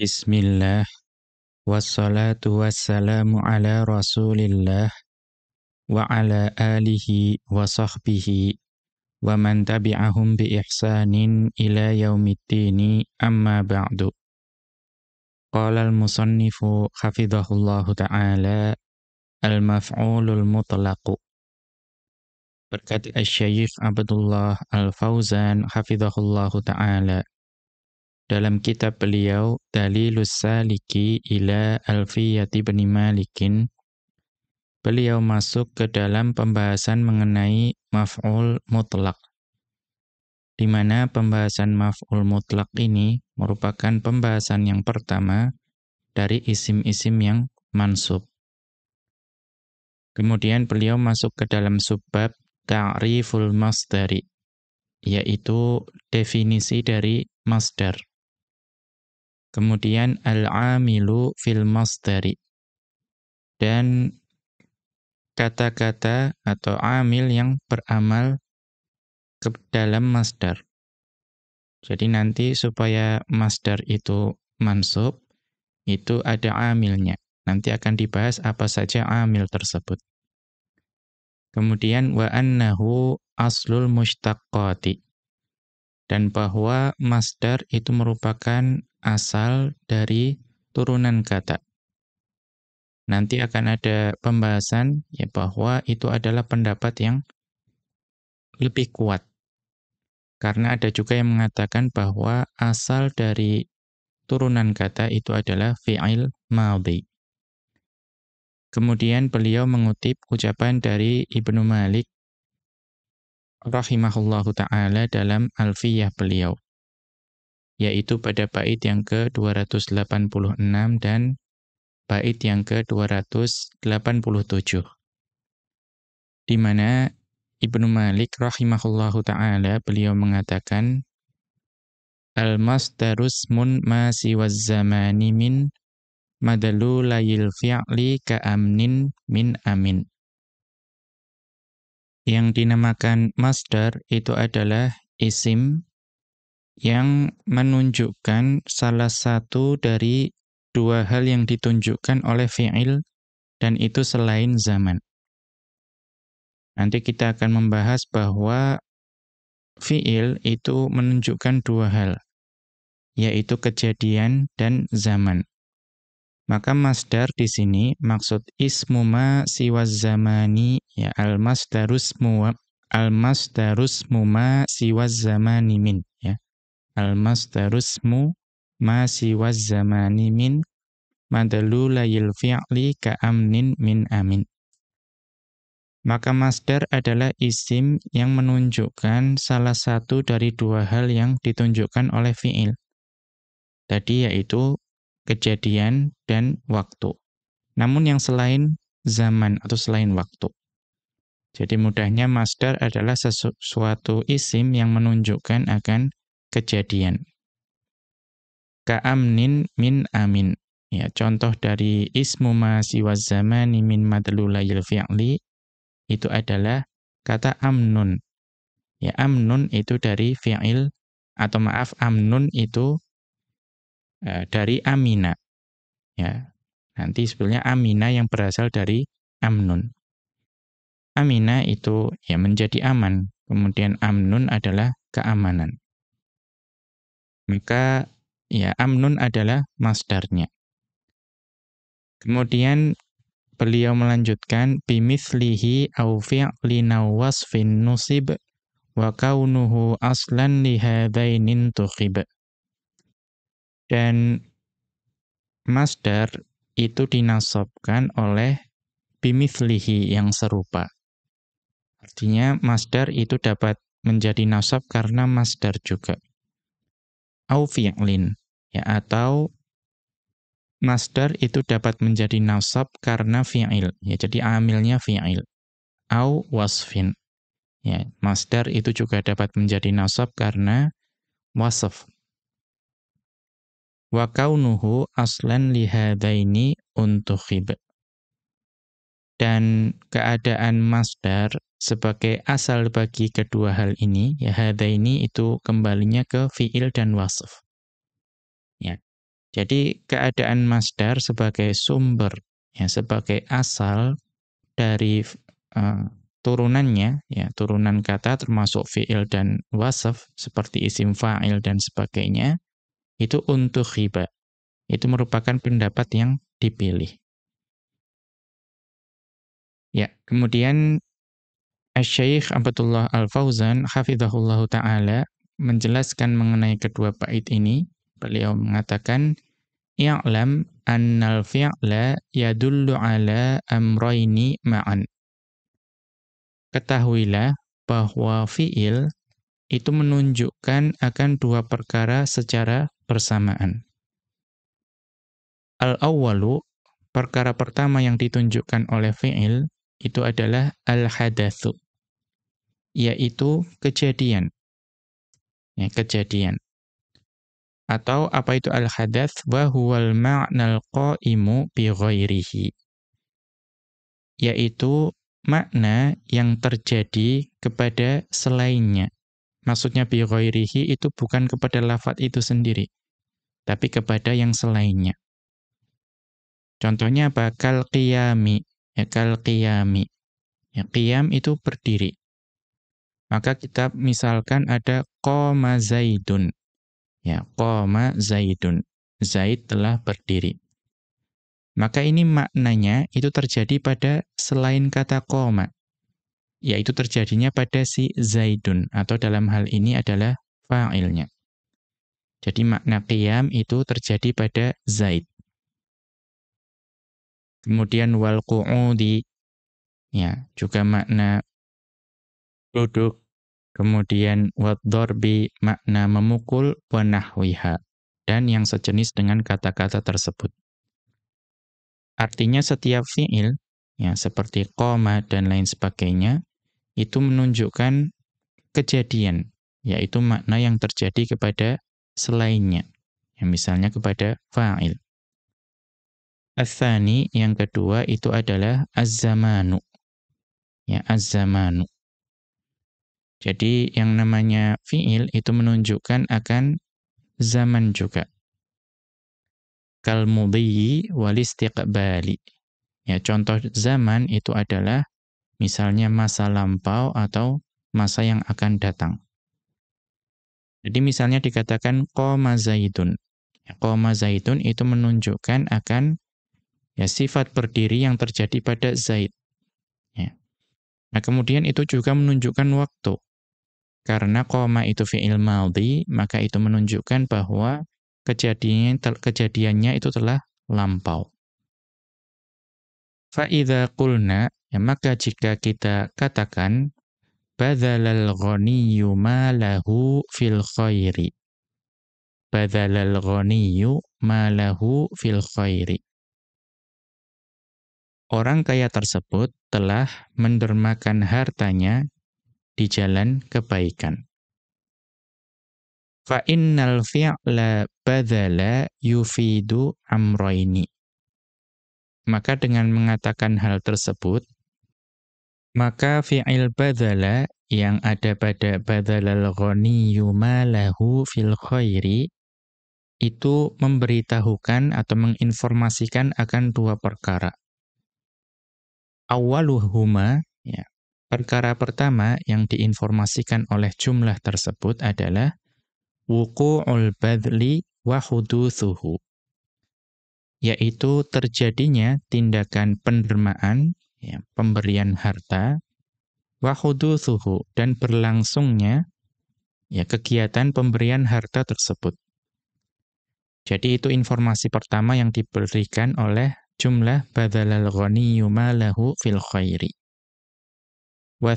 بسم الله والصلاة والسلام على رسول الله وعلى آله وصحبه ومن تبعهم بإحسان إلى يوم الدين. أما بعد قال المصنف حفظه الله تعالى المفعول المطلق. بركة الشيخ عبد الله الفوزان حفظه الله تعالى. Dalam kitab beliau Dalilus Saliki ila Alfiyati bin Malikin beliau masuk ke dalam pembahasan mengenai maf'ul mutlak di mana pembahasan maf'ul mutlak ini merupakan pembahasan yang pertama dari isim-isim yang mansub. Kemudian beliau masuk ke dalam subbab ta'riful masdari yaitu definisi dari masdar. Kemudian al-amilu fil masdari. Dan kata-kata atau amil yang beramal ke dalam masdar. Jadi nanti supaya masdar itu mansub, itu ada amilnya. Nanti akan dibahas apa saja amil tersebut. Kemudian wa annahu aslul mushtaqqati. Dan bahwa masdar itu merupakan asal dari turunan kata. Nanti akan ada pembahasan ya bahwa itu adalah pendapat yang lebih kuat. Karena ada juga yang mengatakan bahwa asal dari turunan kata itu adalah fi'il madhi. Kemudian beliau mengutip ucapan dari Ibnu Malik rahimahullahu taala dalam Alfiyah beliau yaitu pada bait yang ke-286 dan bait yang ke-287. Di mana Ibnu Malik rahimahullahu taala beliau mengatakan Al-masdarus mun ma siwaz zamani min layil fi'li ka'amnin min amin. Yang dinamakan masdar itu adalah isim yang menunjukkan salah satu dari dua hal yang ditunjukkan oleh fi'il dan itu selain zaman. Nanti kita akan membahas bahwa fi'il itu menunjukkan dua hal, yaitu kejadian dan zaman. Maka masdar di sini maksud ismu ma siwaz zamani ya al masdarus mu al masdarus ma siwaz zamani min Al-masdarusmu ma siwaz min fi'li ka'amnin min amin. Maka masdar adalah isim yang menunjukkan salah satu dari dua hal yang ditunjukkan oleh fi'il. Tadi yaitu kejadian dan waktu. Namun yang selain zaman atau selain waktu. Jadi mudahnya masdar adalah sesuatu isim yang menunjukkan akan kejadian. Ka'amnin min amin. Ya, contoh dari ismu ma siwa zamani min madlulayil fi'li itu adalah kata amnun. Ya, amnun itu dari fi'il atau maaf amnun itu uh, dari amina. Ya. Nanti sebenarnya amina yang berasal dari amnun. Amina itu ya menjadi aman. Kemudian amnun adalah keamanan. Maka ya amnun adalah masdarnya. Kemudian beliau melanjutkan bimithlihi au fi'lin wasfin nusib wa kaunuhu aslan li hadainin tukhib. Dan masdar itu dinasabkan oleh bimithlihi yang serupa. Artinya masdar itu dapat menjadi nasab karena masdar juga au fi'lin ya atau masdar itu dapat menjadi nasab karena fi'il ya jadi amilnya fi'il. Au wasfin ya masdar itu juga dapat menjadi nasab karena wasf. Wa kaunuhu aslan li hadaini untukhib. Dan keadaan masdar sebagai asal bagi kedua hal ini, ya hada ini itu kembalinya ke fi'il dan wasf. Ya. Jadi keadaan masdar sebagai sumber, ya sebagai asal dari uh, turunannya, ya turunan kata termasuk fiil dan wasaf seperti isim fa'il dan sebagainya, itu untuk khiba. Itu merupakan pendapat yang dipilih. Ya, kemudian Syekh Abdullah Al-Fauzan hafizahullahu taala menjelaskan mengenai kedua bait ini, beliau mengatakan i'lam annal fi'la yadullu ala amrayni ma'an. Ketahuilah bahwa fi'il itu menunjukkan akan dua perkara secara bersamaan. Al-awwalu, perkara pertama yang ditunjukkan oleh fi'il itu adalah al-hadatsu yaitu kejadian. Ya kejadian. Atau apa itu al-hadats wa ma'nal qa'imu bi ghairihi. Yaitu makna yang terjadi kepada selainnya. Maksudnya bi ghairihi itu bukan kepada lafaz itu sendiri tapi kepada yang selainnya. Contohnya apa? Kal ya kal qiyami. Ya qiyam itu berdiri. Maka kita misalkan ada qoma zaidun. Ya, qoma zaidun. Zaid telah berdiri. Maka ini maknanya itu terjadi pada selain kata qoma. Yaitu terjadinya pada si zaidun atau dalam hal ini adalah fa'ilnya. Jadi makna qiyam itu terjadi pada zaid. Kemudian wal qu'udi ya, juga makna duduk. Kemudian wadorbi makna memukul wa nahwiha dan yang sejenis dengan kata-kata tersebut. Artinya setiap fiil ya seperti qoma dan lain sebagainya itu menunjukkan kejadian yaitu makna yang terjadi kepada selainnya. Ya, misalnya kepada fa'il. Athani yang kedua itu adalah az-zamanu. Ya, az-zamanu. Jadi yang namanya fiil itu menunjukkan akan zaman juga. Kal mudhi wal istiqbali. Ya, contoh zaman itu adalah misalnya masa lampau atau masa yang akan datang. Jadi misalnya dikatakan qoma zaidun. Ya, qoma zaidun itu menunjukkan akan ya sifat berdiri yang terjadi pada Zaid. Ya. Nah, kemudian itu juga menunjukkan waktu. Karena koma itu fi'il maldi, maka itu menunjukkan bahwa kejadiannya, kejadiannya itu telah lampau. Fa'idha qulna, ya maka jika kita katakan, badalal ghaniyyu ma lahu fil khairi. Badalal ghaniyyu ma lahu fil khairi orang kaya tersebut telah mendermakan hartanya di jalan kebaikan. Fa innal fi'la badala yufidu amroini. Maka dengan mengatakan hal tersebut, maka fi'il badala yang ada pada badalal ghaniyyu malahu fil khairi itu memberitahukan atau menginformasikan akan dua perkara awaluhuma ya. Perkara pertama yang diinformasikan oleh jumlah tersebut adalah wuqu'ul badli wa huduthuhu yaitu terjadinya tindakan pendermaan ya, pemberian harta wa huduthuhu dan berlangsungnya ya kegiatan pemberian harta tersebut. Jadi itu informasi pertama yang diberikan oleh jumlah badalal ghaniyyu malahu fil khairi. Wa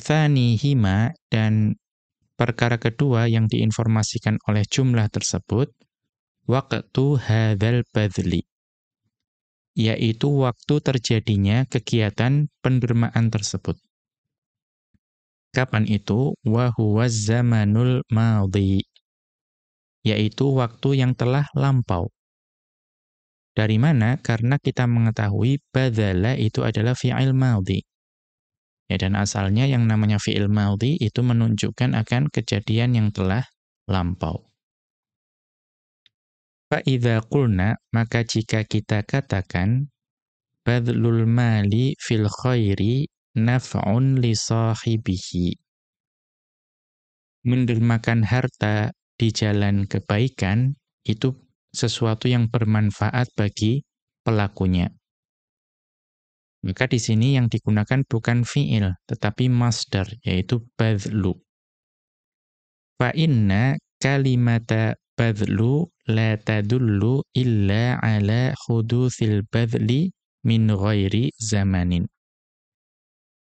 hima dan perkara kedua yang diinformasikan oleh jumlah tersebut waqtu hadzal badli yaitu waktu terjadinya kegiatan pendermaan tersebut. Kapan itu? Wa huwa zamanul madhi yaitu waktu yang telah lampau. Dari mana? Karena kita mengetahui badala itu adalah fi'il madhi. Ya, dan asalnya yang namanya fi'il madhi itu menunjukkan akan kejadian yang telah lampau. Fa'idha qulna, maka jika kita katakan, badlul mali fil khairi naf'un li sahibihi. Mendermakan harta di jalan kebaikan itu sesuatu yang bermanfaat bagi pelakunya. Maka di sini yang digunakan bukan fi'il, tetapi masdar, yaitu badlu. Fa inna kalimata badlu la tadullu illa ala khudutsil badli min ghairi zamanin.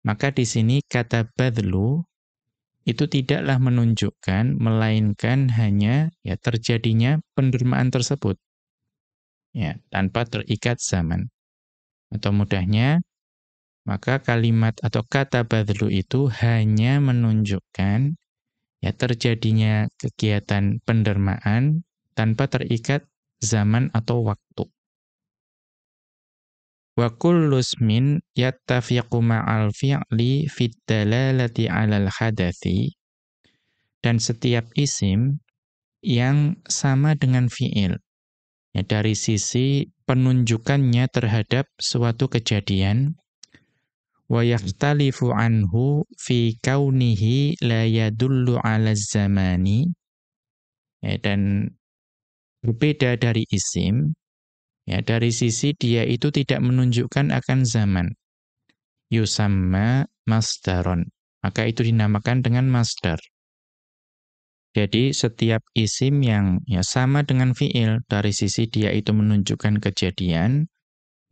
Maka di sini kata badlu itu tidaklah menunjukkan melainkan hanya ya terjadinya pendermaan tersebut. Ya tanpa terikat zaman. Atau mudahnya maka kalimat atau kata badlu itu hanya menunjukkan ya terjadinya kegiatan pendermaan tanpa terikat zaman atau waktu Wa kullu ismin yattafiqu ma'al fi'li fit dalalati 'alal hadathi. Dan setiap isim yang sama dengan fi'il. Ya dari sisi penunjukannya terhadap suatu kejadian. Wa yahtalifu anhu fi kaunihi la yadullu 'ala zamani. Ya, dan berbeda dari isim Ya, dari sisi dia itu tidak menunjukkan akan zaman. Yusamma masdaron. Maka itu dinamakan dengan masdar. Jadi setiap isim yang ya sama dengan fiil dari sisi dia itu menunjukkan kejadian,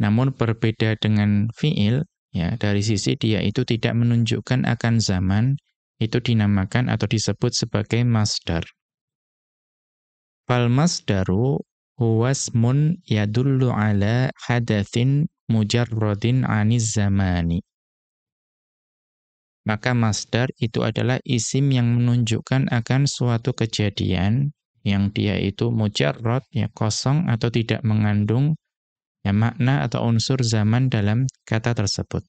namun berbeda dengan fiil ya dari sisi dia itu tidak menunjukkan akan zaman, itu dinamakan atau disebut sebagai masdar. Fal masdaru huwasmun yadullu ala hadathin mujarrodin aniz zamani. Maka masdar itu adalah isim yang menunjukkan akan suatu kejadian yang dia itu mujarrod, ya kosong atau tidak mengandung ya makna atau unsur zaman dalam kata tersebut.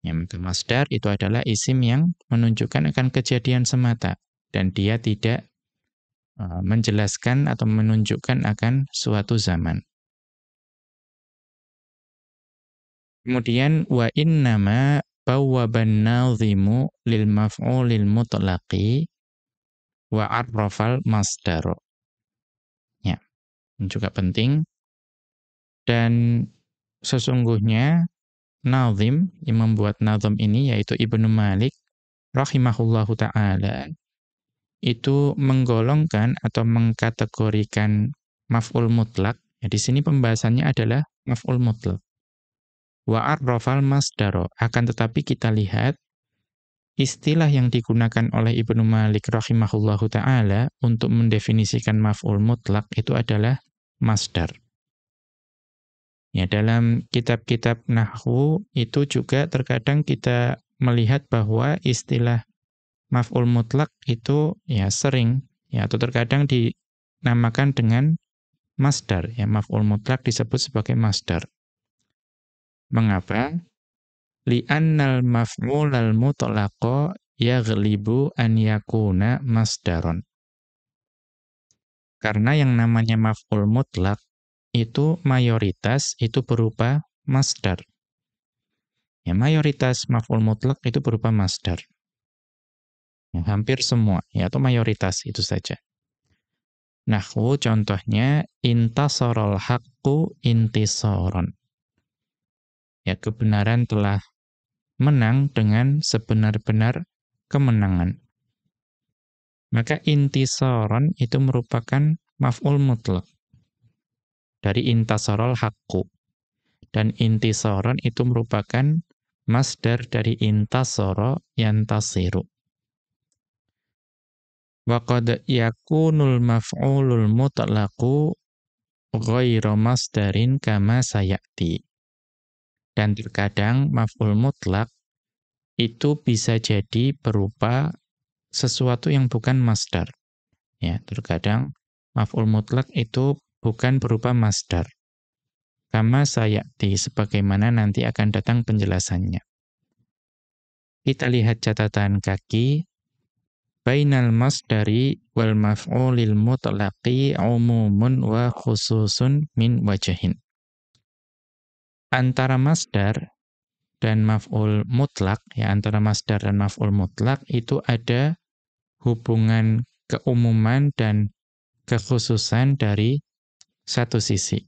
Ya, masdar itu adalah isim yang menunjukkan akan kejadian semata dan dia tidak menjelaskan atau menunjukkan akan suatu zaman. Kemudian wa innama bawwaban nadhimu lil maf'ulil mutlaqi wa arrafal masdar. Ya. Juga penting. Dan sesungguhnya nazim yang membuat nazim ini yaitu Ibnu Malik rahimahullahu taala itu menggolongkan atau mengkategorikan maf'ul mutlak. Ya, di sini pembahasannya adalah maf'ul mutlak. Wa masdaro. Akan tetapi kita lihat istilah yang digunakan oleh Ibnu Malik rahimahullahu taala untuk mendefinisikan maf'ul mutlak itu adalah masdar. Ya, dalam kitab-kitab nahwu itu juga terkadang kita melihat bahwa istilah maf'ul mutlak itu ya sering ya atau terkadang dinamakan dengan masdar ya maf'ul mutlak disebut sebagai masdar. Mengapa? Li'annal maf'ulal mutlaqa yaghlibu an yakuna masdaron. Karena yang namanya maf'ul mutlak itu mayoritas itu berupa masdar. Ya mayoritas maf'ul mutlak itu berupa masdar. Hampir semua, ya, atau mayoritas itu saja. Nahwu contohnya intasorol haqqu intisoron. Ya, kebenaran telah menang dengan sebenar-benar kemenangan. Maka intisoron itu merupakan maf'ul mutlak dari intasorol haqqu. Dan intisoron itu merupakan masdar dari intasoro yantasiru. Wa qad yakunul maf'ulul mutlaqu ghairu masdarin kama sayati. Dan terkadang maf'ul mutlak itu bisa jadi berupa sesuatu yang bukan masdar. Ya, terkadang maf'ul mutlak itu bukan berupa masdar. Kama sayati sebagaimana nanti akan datang penjelasannya. Kita lihat catatan kaki bainal masdari wal maf'ulil mutlaqi umumun wa khususun min wajahin. Antara masdar dan maf'ul mutlak, ya antara masdar dan maf'ul mutlak itu ada hubungan keumuman dan kekhususan dari satu sisi.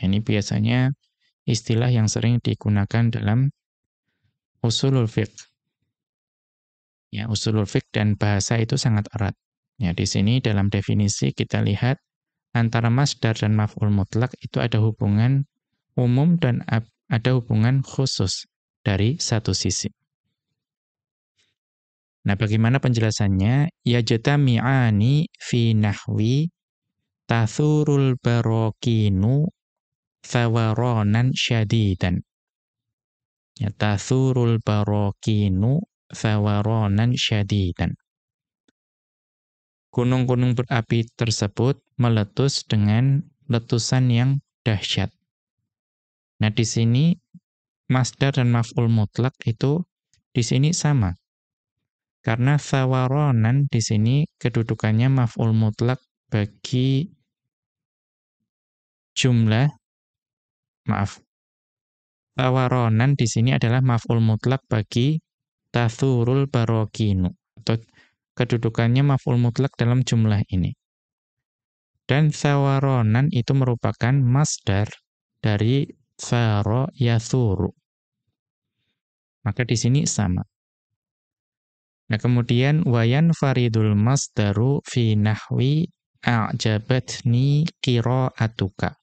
Ini biasanya istilah yang sering digunakan dalam usulul fiqh. Ya, usulul fiqh dan bahasa itu sangat erat. Ya, di sini dalam definisi kita lihat antara masdar dan maf'ul mutlak itu ada hubungan umum dan ada hubungan khusus dari satu sisi. Nah, bagaimana penjelasannya? Ya jatami'ani fi nahwi tathurul barokinu thawaranan syadidan. Ya tathurul barokinu thawaranan syadidan. Gunung-gunung berapi tersebut meletus dengan letusan yang dahsyat. Nah, di sini masdar dan maf'ul mutlak itu di sini sama. Karena thawaronan di sini kedudukannya maf'ul mutlak bagi jumlah maaf. Thawaronan di sini adalah maf'ul mutlak bagi tathurul barokinu atau kedudukannya maf'ul mutlak dalam jumlah ini. Dan thawaronan itu merupakan masdar dari tharo yathuru. Maka di sini sama. Nah, kemudian wayan faridul masdaru fi nahwi a'jabatni qira'atuka.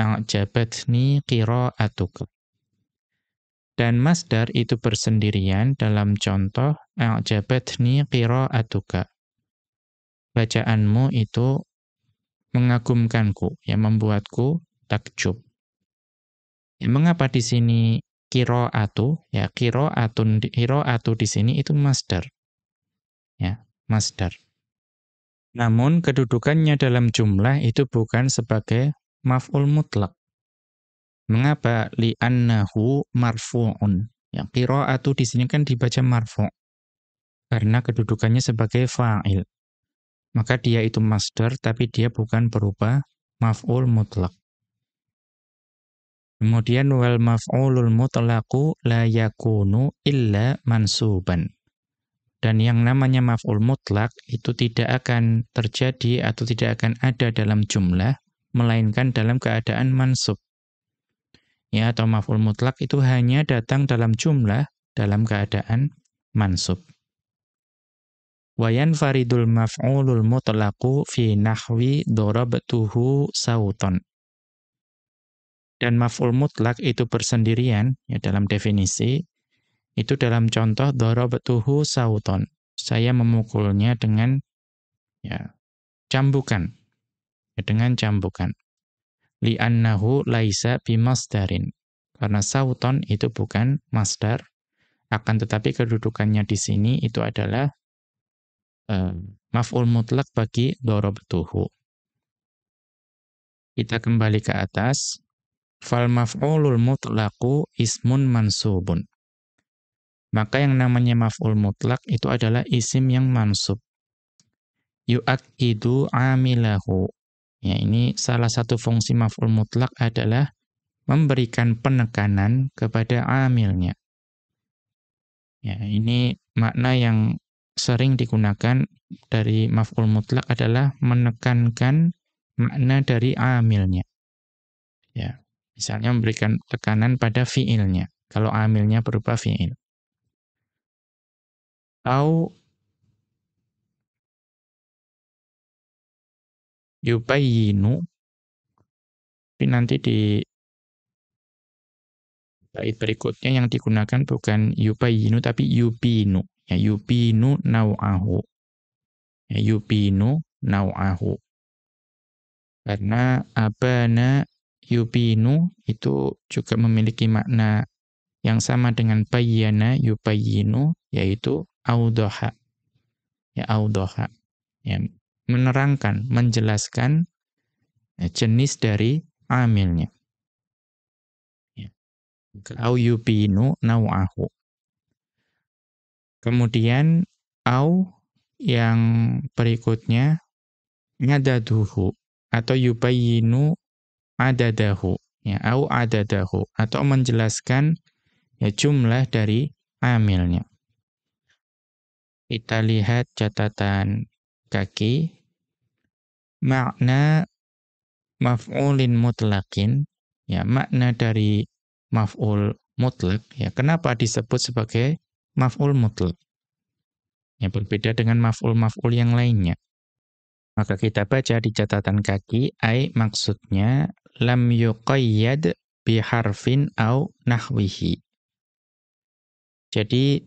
A'jabatni qira'atuka. Dan masdar itu bersendirian dalam contoh a'jabatni qira'atuka. Bacaanmu itu mengagumkanku, yang membuatku takjub. Ya, mengapa di sini atu ya qiraatun atu di sini itu masdar. Ya, masdar. Namun kedudukannya dalam jumlah itu bukan sebagai maf'ul mutlak. Mengapa li'annahu marfu'un? Ya, qiraatu di sini kan dibaca marfu'. Karena kedudukannya sebagai fa'il. Maka dia itu masdar tapi dia bukan berupa maf'ul mutlak. Kemudian wal maf'ulul mutlaqu la yakunu illa mansuban. Dan yang namanya maf'ul mutlak itu tidak akan terjadi atau tidak akan ada dalam jumlah melainkan dalam keadaan mansub. Ya atau maf'ul mutlak itu hanya datang dalam jumlah dalam keadaan mansub. Wayan faridul maf'ulul mutlaqu fi nahwi darabtuhu sauton. Dan maf'ul mutlak itu bersendirian ya dalam definisi itu dalam contoh darabtuhu sauton. Saya memukulnya dengan ya cambukan. Ya, dengan cambukan. Li'annahu laisa bimasdarin. Karena sauton itu bukan masdar, akan tetapi kedudukannya di sini itu adalah uh, maf'ul mutlak bagi darabtuhu. Kita kembali ke atas. Fal maf'ulul mutlaqu ismun mansubun. Maka yang namanya maf'ul mutlak itu adalah isim yang mansub. Yu'akidu amilahu. Ya, ini salah satu fungsi maf'ul mutlak adalah memberikan penekanan kepada amilnya. Ya, ini makna yang sering digunakan dari maf'ul mutlak adalah menekankan makna dari amilnya. Ya. Misalnya memberikan tekanan pada fiilnya, kalau amilnya berupa fiil. Au yubayinu tapi nanti di bait berikutnya yang digunakan bukan yubayinu tapi yubinu ya yubinu nau'ahu. Ya yubinu nau'ahu. Karena abana yubinu itu juga memiliki makna yang sama dengan bayyana yubayyinu yaitu audoha. Ya audoha. Ya menerangkan menjelaskan ya, jenis dari amilnya. Ya. Au yubinu nau'ahu. Kemudian au yang berikutnya ngadaduhu atau yubayinu adadahu. Ya au adadahu atau menjelaskan ya jumlah dari amilnya. Kita lihat catatan kaki. Makna maf'ulin mutlaqin. Ya makna dari maf'ul mutlak ya kenapa disebut sebagai maf'ul mutlak ya berbeda dengan maf'ul-maf'ul yang lainnya. Maka kita baca di catatan kaki ai maksudnya lam yuqayyad biharfin au nahwihi. Jadi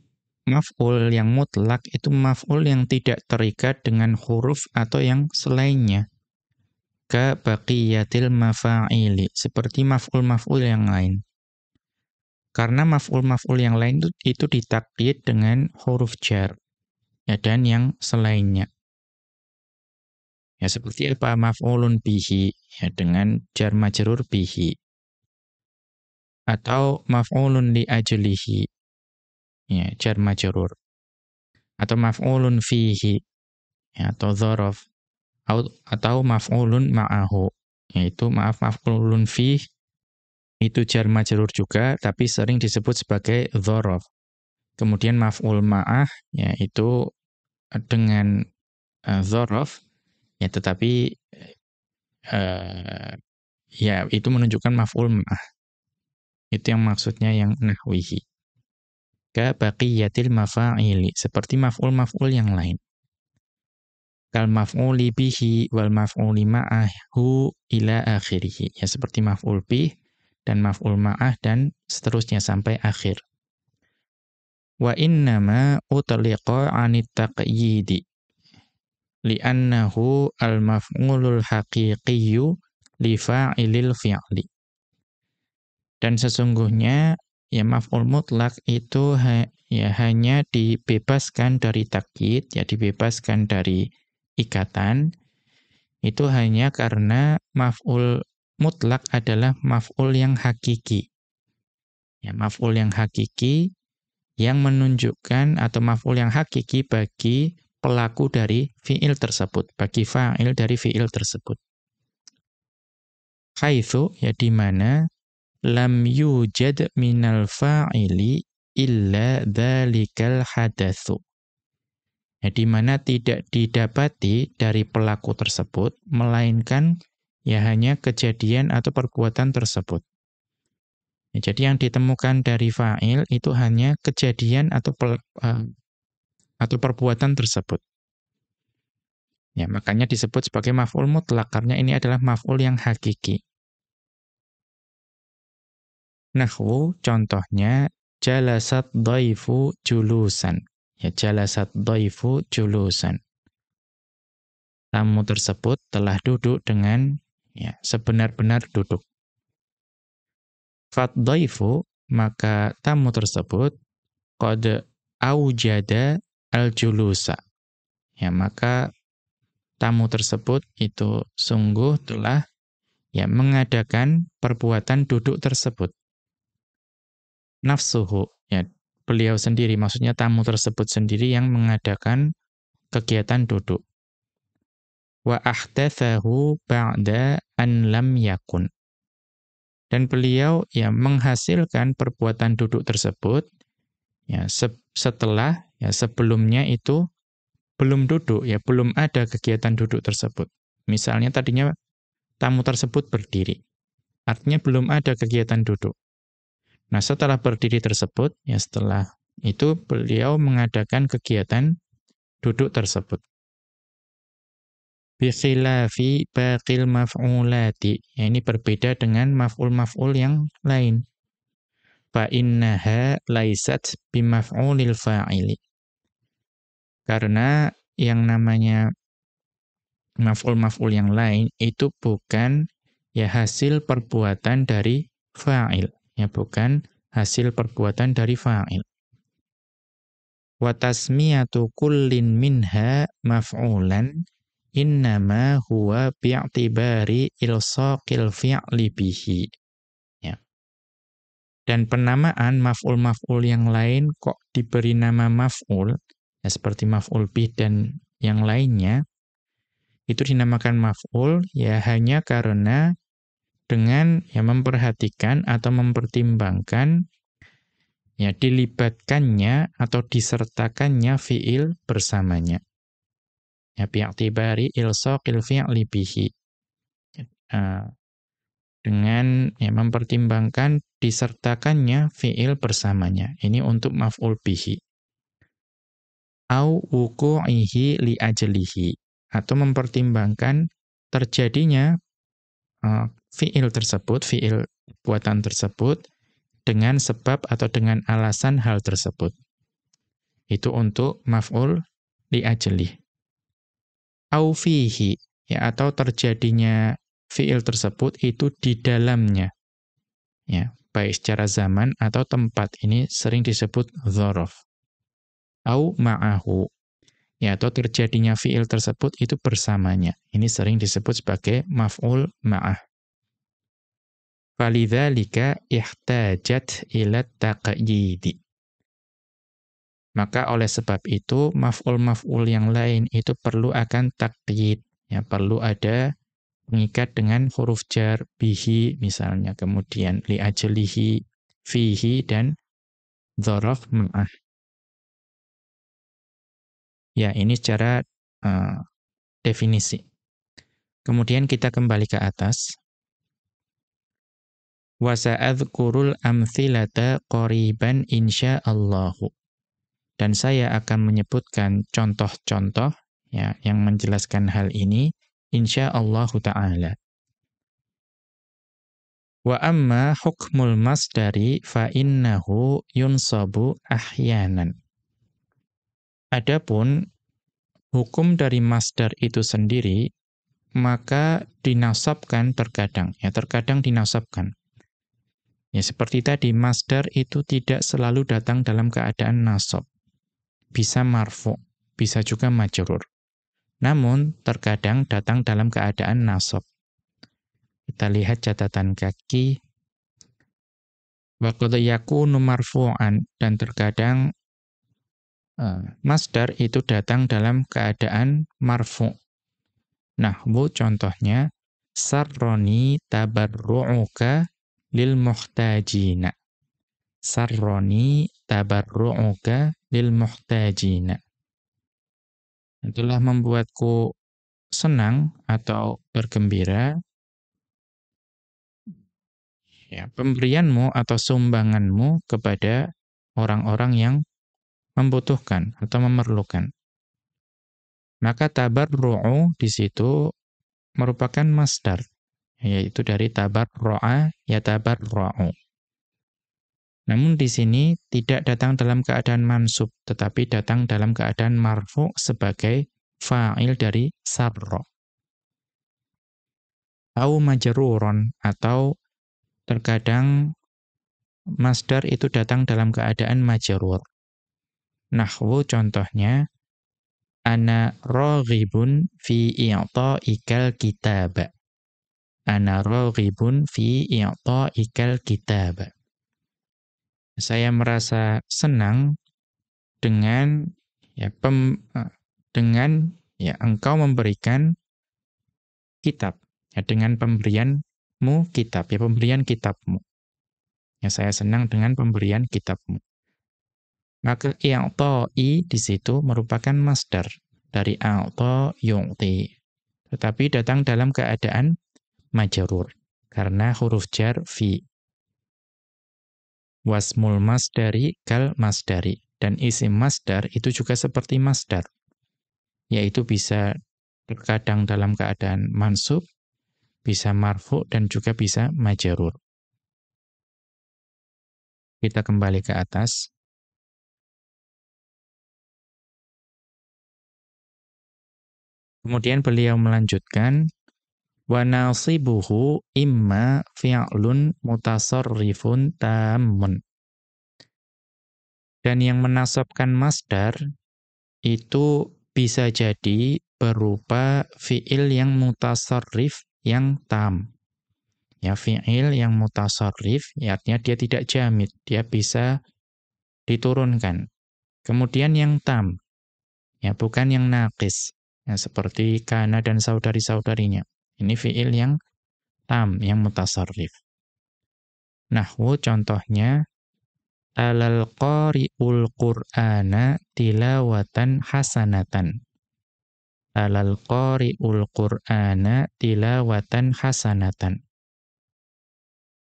maf'ul yang mutlak itu maf'ul yang tidak terikat dengan huruf atau yang selainnya ka baqiyatil mafa'ili seperti maf'ul-maf'ul yang lain. Karena maf'ul-maf'ul yang lain itu, itu ditakyid dengan huruf jar ya dan yang selainnya. Ya seperti apa maf'ulun bihi ya dengan jar majrur bihi. Atau maf'ulun li ajlihi ya jar majrur. Atau maf'ulun fihi ya atau dzaraf atau maf'ulun ma'ahu yaitu maaf maf'ulun fi itu jar majrur juga tapi sering disebut sebagai dzaraf. Kemudian maf'ul ma'ah yaitu dengan uh, ya tetapi uh, ya itu menunjukkan maf'ul ma'ah. Itu yang maksudnya yang nahwihi. Ka baqiyatil mafa'ili seperti maf'ul-maf'ul yang lain kal maf'uli bihi wal maf'uli ma'ahu ila akhirih. Ya seperti maf'ul bih dan maf'ul ma'ah dan seterusnya sampai akhir. Wa innama utliqa 'anit taqyidi li'annahu al-maf'ulul haqiqiyyu li fa'ilil fi'li. Dan sesungguhnya ya maf'ul mutlak itu ha, ya hanya dibebaskan dari takyid, ya dibebaskan dari ikatan itu hanya karena maf'ul mutlak adalah maf'ul yang hakiki. Ya, maf'ul yang hakiki yang menunjukkan atau maf'ul yang hakiki bagi pelaku dari fi'il tersebut, bagi fa'il dari fi'il tersebut. Haitsu ya di mana lam yujad minal fa'ili illa dzalikal hadatsu ya, di mana tidak didapati dari pelaku tersebut, melainkan ya hanya kejadian atau perbuatan tersebut. Ya, jadi yang ditemukan dari fa'il itu hanya kejadian atau per, uh, atau perbuatan tersebut. Ya, makanya disebut sebagai maf'ul mutlak karena ini adalah maf'ul yang hakiki. Nahwu contohnya jalasat dhaifu julusan. Ya jalasat dhaifu julusan. Tamu tersebut telah duduk dengan ya sebenar-benar duduk. Fat dhaifu maka tamu tersebut qad aujada al-julusa. Ya maka tamu tersebut itu sungguh telah ya mengadakan perbuatan duduk tersebut. Nafsuhu ya beliau sendiri, maksudnya tamu tersebut sendiri yang mengadakan kegiatan duduk. Wa ahdathahu ba'da an lam yakun. Dan beliau ya menghasilkan perbuatan duduk tersebut ya se setelah ya sebelumnya itu belum duduk ya belum ada kegiatan duduk tersebut. Misalnya tadinya tamu tersebut berdiri. Artinya belum ada kegiatan duduk. Nah, setelah berdiri tersebut, ya setelah itu beliau mengadakan kegiatan duduk tersebut. Bikhilafi baqil maf'ulati. Ya, ini berbeda dengan maf'ul-maf'ul yang lain. Fa innaha laisat bimaf'ulil fa'ili. Karena yang namanya maf'ul-maf'ul yang lain itu bukan ya hasil perbuatan dari fa'il ya bukan hasil perbuatan dari fa'il. Wa tasmiyatu kullin minha maf'ulan innama huwa bi'tibari ilsaqil fi'li bihi. Ya. Dan penamaan maf'ul-maf'ul yang lain kok diberi nama maf'ul, ya seperti maf'ul bih dan yang lainnya itu dinamakan maf'ul ya hanya karena dengan ya memperhatikan atau mempertimbangkan ya dilibatkannya atau disertakannya fiil bersamanya. Ya bi'tibari ilsaqil fi'li bihi. Uh, dengan ya mempertimbangkan disertakannya fiil bersamanya. Ini untuk maf'ul bihi. Au wuku'ihi li ajlihi atau mempertimbangkan terjadinya uh, fiil tersebut, fiil buatan tersebut dengan sebab atau dengan alasan hal tersebut. Itu untuk maf'ul li ajlih. Au fihi ya atau terjadinya fiil tersebut itu di dalamnya. Ya, baik secara zaman atau tempat ini sering disebut dzaraf. Au ma'ahu ya atau terjadinya fiil tersebut itu bersamanya. Ini sering disebut sebagai maf'ul ma'ah. Falidzalika ihtajat ila taqyidi. Maka oleh sebab itu maf'ul-maf'ul yang lain itu perlu akan takyid, ya perlu ada mengikat dengan huruf jar bihi misalnya, kemudian li ajlihi, fihi dan dzaraf ma'ah. Ya, ini secara uh, definisi. Kemudian kita kembali ke atas. Wa sa'adhkurul amthilata qariban insyaallahu. Dan saya akan menyebutkan contoh-contoh ya yang menjelaskan hal ini insyaallahu taala. Wa amma hukmul masdari fa innahu yunsabu ahyanan. Adapun hukum dari masdar itu sendiri maka dinasabkan terkadang ya terkadang dinasabkan Ya seperti tadi masdar itu tidak selalu datang dalam keadaan nasab. Bisa marfu, bisa juga majrur. Namun terkadang datang dalam keadaan nasab. Kita lihat catatan kaki. Wa qad yakunu marfu'an dan terkadang uh, masdar itu datang dalam keadaan marfu'. Nah, bu contohnya sarroni tabarru'uka lil muhtajina. Sarroni tabarru'uka lil muhtajina. Itulah membuatku senang atau bergembira ya pemberianmu atau sumbanganmu kepada orang-orang yang membutuhkan atau memerlukan. Maka tabarru'u di situ merupakan masdar yaitu dari tabar ro'a ya tabar ro'u. Namun di sini tidak datang dalam keadaan mansub, tetapi datang dalam keadaan marfu sebagai fa'il dari sarro. Au majruron atau terkadang masdar itu datang dalam keadaan majrur. Nahwu contohnya ana raghibun fi i'ta'ikal kitaba ana raghibun fi i'ta'ikal kitab. Saya merasa senang dengan ya pem, eh, dengan ya engkau memberikan kitab ya dengan pemberianmu kitab ya pemberian kitabmu. Ya saya senang dengan pemberian kitabmu. Maka i'ta'i di situ merupakan masdar dari a'ta yu'ti. Tetapi datang dalam keadaan majrur karena huruf jar fi. Wasmul masdari kal masdari dan isim masdar itu juga seperti masdar yaitu bisa terkadang dalam keadaan mansub, bisa marfu dan juga bisa majrur. Kita kembali ke atas. Kemudian beliau melanjutkan Wa nasibuhu imma fi'lun mutasarrifun tammun. Dan yang menasabkan masdar itu bisa jadi berupa fi'il yang mutasarrif yang tam. Ya fi'il yang mutasarrif, ya artinya dia tidak jamid, dia bisa diturunkan. Kemudian yang tam, Ya, bukan yang naqis. Ya, seperti kana dan saudari-saudarinya. Ini fiil yang tam, yang mutasarrif. Nahwu contohnya alal qari'ul qur'ana tilawatan hasanatan. Alal qari'ul qur'ana tilawatan hasanatan.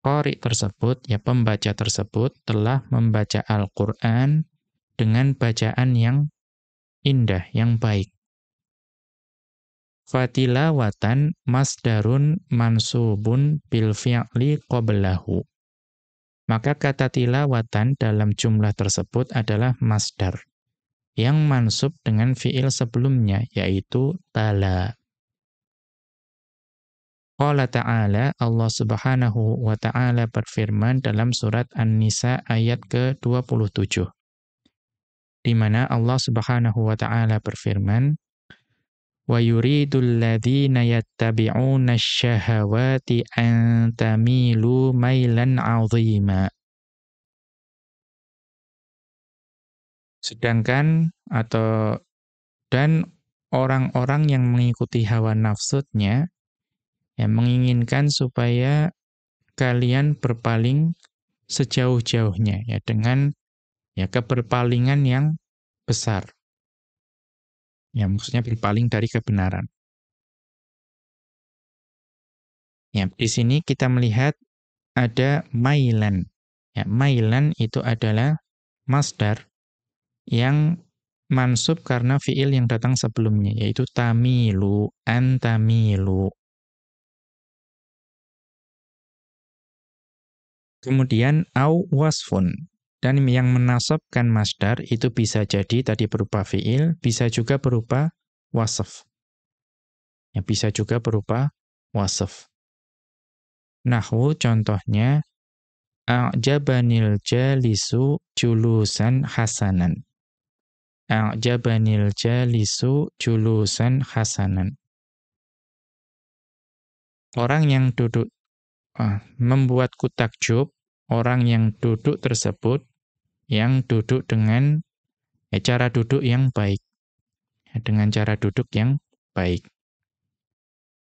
Qari tersebut, ya pembaca tersebut telah membaca Al-Qur'an dengan bacaan yang indah, yang baik. Fatilawatan masdarun mansubun bil fi'li qablahu. Maka kata tilawatan dalam jumlah tersebut adalah masdar yang mansub dengan fiil sebelumnya yaitu tala. Qala ta'ala Allah Subhanahu wa taala berfirman dalam surat An-Nisa ayat ke-27 di mana Allah Subhanahu wa taala berfirman wa yuridul ladzina yattabi'una syahawati an tamilu mailan sedangkan atau dan orang-orang yang mengikuti hawa nafsunya yang menginginkan supaya kalian berpaling sejauh-jauhnya ya dengan ya keberpalingan yang besar Ya, maksudnya berpaling dari kebenaran. Ya, di sini kita melihat ada mailan. Ya, mailan itu adalah masdar yang mansub karena fiil yang datang sebelumnya, yaitu tamilu, antamilu. Kemudian au wasfun. Dan yang menasabkan masdar itu bisa jadi tadi berupa fiil, bisa juga berupa wasaf. Ya, bisa juga berupa wasaf. Nahwu contohnya, A'jabanil jalisu julusan hasanan. A'jabanil jalisu julusan hasanan. Orang yang duduk, uh, membuatku takjub, orang yang duduk tersebut yang duduk dengan eh, cara duduk yang baik. Dengan cara duduk yang baik.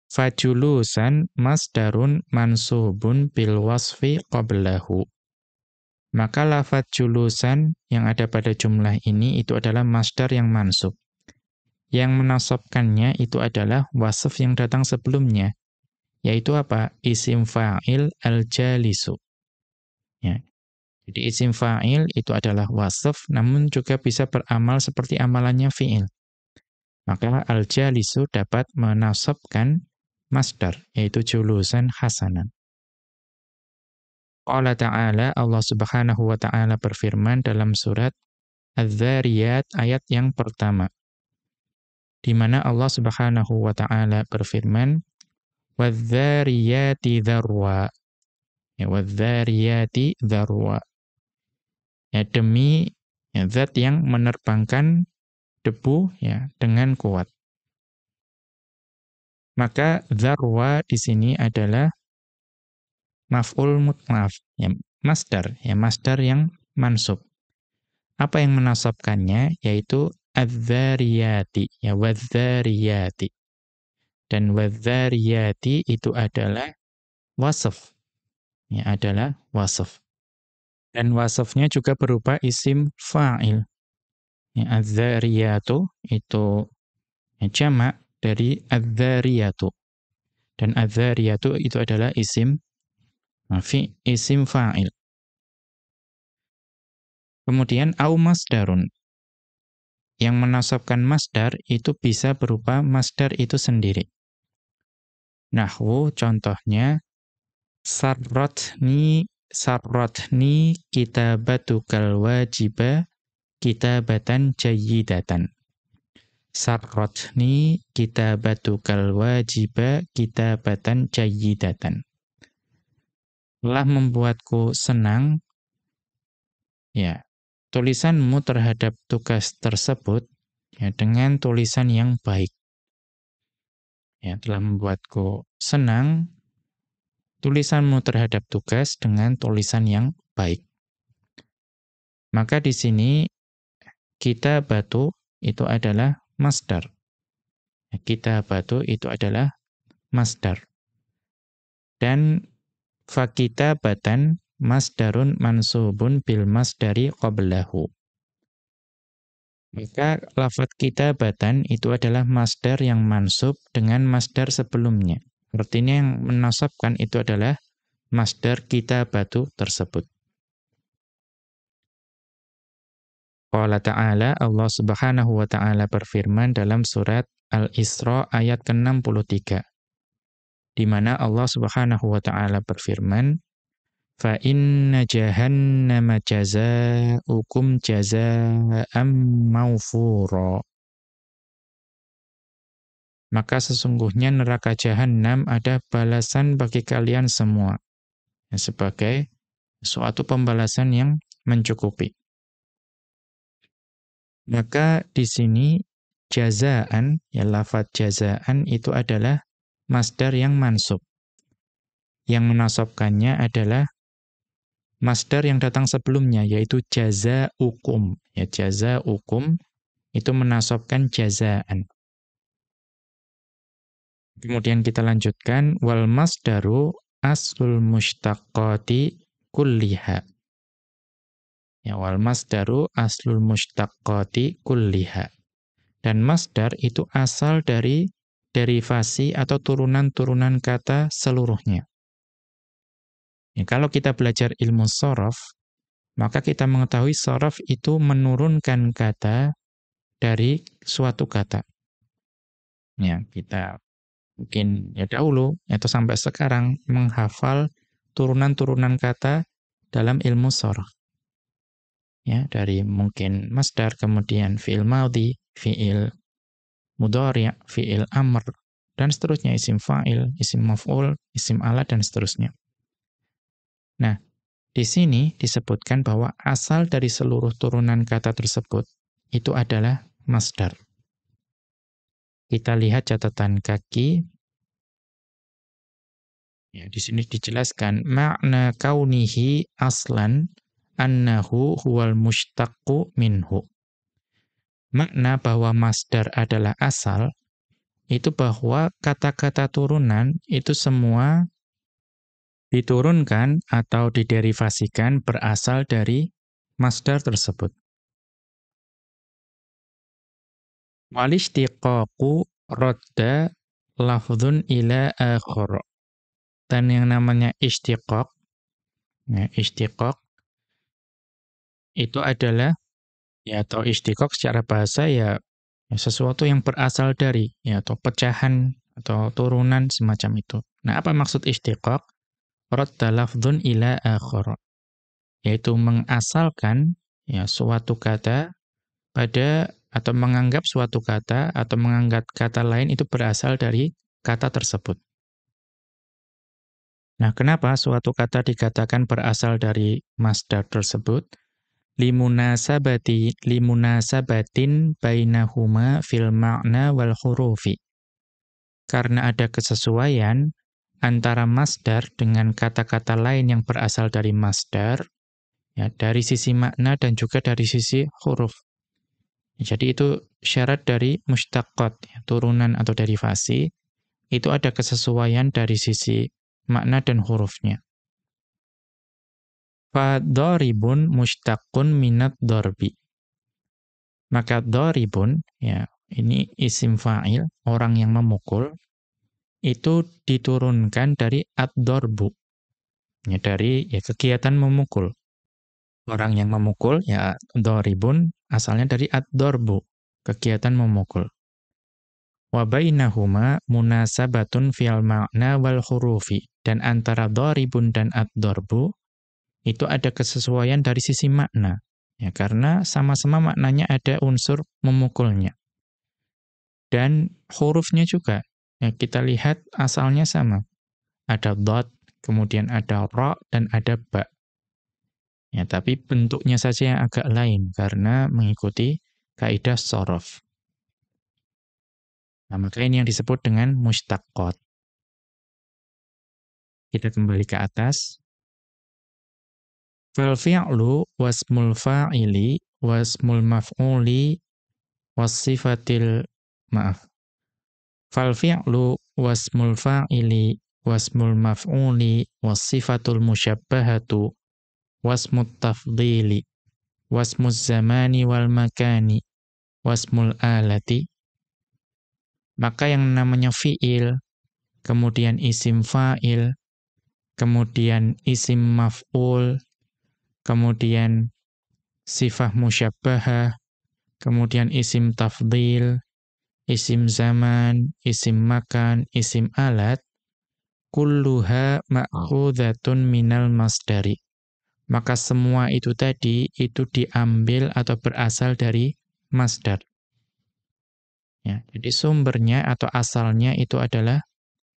Fajulusan masdarun mansubun bil wasfi qablahu. Maka lafat julusan yang ada pada jumlah ini itu adalah masdar yang mansub. Yang menasabkannya itu adalah wasf yang datang sebelumnya. Yaitu apa? Isim fa'il al-jalisu. Ya. Jadi isim fa'il itu adalah wasf, namun juga bisa beramal seperti amalannya fi'il. Maka al-jalisu dapat menasabkan masdar, yaitu julusan hasanan. Allah Ta'ala, Allah Subhanahu wa Ta'ala berfirman dalam surat Az-Zariyat ayat yang pertama. Di mana Allah Subhanahu wa Ta'ala berfirman, "Wadz-dzariyati dzarwa." Ya, dzarwa ya demi ya, zat yang menerbangkan debu ya dengan kuat. Maka zarwa di sini adalah maf'ul mutlaf, ya masdar, ya masdar yang mansub. Apa yang menasabkannya yaitu adzariyati, ya wadzariyati. Dan wadzariyati itu adalah wasf. Ya adalah wasf. Dan wasafnya juga berupa isim fa'il. Ya, adzariyatu itu ya, jamak dari adzariyatu. Dan adzariyatu itu adalah isim fi isim fa'il. Kemudian au masdarun. Yang menasabkan masdar itu bisa berupa masdar itu sendiri. Nahwu contohnya sarratni sarratni kitabatukal wajiba kitabatan jayyidatan. Sarratni kitabatukal wajiba kitabatan jayyidatan. Telah membuatku senang, ya, tulisanmu terhadap tugas tersebut ya, dengan tulisan yang baik. Ya, telah membuatku senang tulisanmu terhadap tugas dengan tulisan yang baik. Maka di sini kita batu itu adalah masdar. Kitabatu itu adalah masdar. Dan fakitabatan masdarun mansubun bil masdari qablahu. Maka lafat kitabatan itu adalah masdar yang mansub dengan masdar sebelumnya. Artinya yang menasabkan itu adalah masdar kitabatu tersebut. Qala ta'ala Allah Subhanahu wa taala berfirman dalam surat Al-Isra ayat ke-63 di mana Allah Subhanahu wa taala berfirman fa inna jahannama jazaa'ukum jazaa'am maufura maka sesungguhnya neraka jahanam ada balasan bagi kalian semua sebagai suatu pembalasan yang mencukupi maka di sini jazaan, ya lafat jazaan itu adalah masdar yang mansub. Yang menasabkannya adalah masdar yang datang sebelumnya, yaitu jaza ukum. Ya, jaza ukum itu menasabkan jazaan. Kemudian kita lanjutkan, wal masdaru aslul mushtaqati kulliha. Ya wal masdaru aslul mushtaqqati kulliha. Dan masdar itu asal dari derivasi atau turunan-turunan kata seluruhnya. Ya, kalau kita belajar ilmu sorof, maka kita mengetahui sorof itu menurunkan kata dari suatu kata. Ya, kita mungkin ya dahulu atau sampai sekarang menghafal turunan-turunan kata dalam ilmu sorof ya dari mungkin masdar kemudian fiil madhi, fiil mudhari', fiil amr dan seterusnya isim fa'il, isim maf'ul, isim ala dan seterusnya. Nah, di sini disebutkan bahwa asal dari seluruh turunan kata tersebut itu adalah masdar. Kita lihat catatan kaki. Ya, di sini dijelaskan makna kaunihi aslan annahu huwal mushtaqu minhu. Makna bahwa masdar adalah asal, itu bahwa kata-kata turunan itu semua diturunkan atau diderivasikan berasal dari masdar tersebut. Walishtiqaqu rodda lafdhun ila akhir. Dan yang namanya istiqaq, ya, istiqaq itu adalah ya atau istiqaq secara bahasa ya, ya sesuatu yang berasal dari ya atau pecahan atau turunan semacam itu. Nah, apa maksud istiqaq? Radda lafdhun ila akhar. Yaitu mengasalkan ya suatu kata pada atau menganggap suatu kata atau menganggap kata lain itu berasal dari kata tersebut. Nah, kenapa suatu kata dikatakan berasal dari masdar tersebut? limunasabati limunasabatin bainahuma fil ma'na wal hurufi. Karena ada kesesuaian antara masdar dengan kata-kata lain yang berasal dari masdar, ya, dari sisi makna dan juga dari sisi huruf. Jadi itu syarat dari mustaqqat, ya, turunan atau derivasi, itu ada kesesuaian dari sisi makna dan hurufnya. Fadoribun mushtaqun minat dorbi. Maka doribun, ya, ini isim fa'il, orang yang memukul, itu diturunkan dari ad-dorbu. Ya, dari ya, kegiatan memukul. Orang yang memukul, ya, doribun, asalnya dari ad-dorbu, kegiatan memukul. Wabainahuma munasabatun fil ma'na wal hurufi. Dan antara doribun dan ad-dorbu, itu ada kesesuaian dari sisi makna. Ya, karena sama-sama maknanya ada unsur memukulnya. Dan hurufnya juga, ya, kita lihat asalnya sama. Ada dot, kemudian ada ro, dan ada ba. Ya, tapi bentuknya saja yang agak lain, karena mengikuti kaidah sorof. Nah, maka ini yang disebut dengan mustaqqat. Kita kembali ke atas. Fal fi'lu wasmul fa'ili wasmul maf'uli wasifatil maaf. Fal fi'lu wasmul fa'ili wasmul maf'uli wasifatul musyabbahatu wasmut tafdhili wasmuz zamani wal makani wasmul alati maka yang namanya fi'il kemudian isim fa'il kemudian isim maf'ul kemudian sifah musyabbahah kemudian isim tafdhil isim zaman isim makan isim alat kulluha ma'khudhatun minal masdari maka semua itu tadi itu diambil atau berasal dari masdar. Ya, jadi sumbernya atau asalnya itu adalah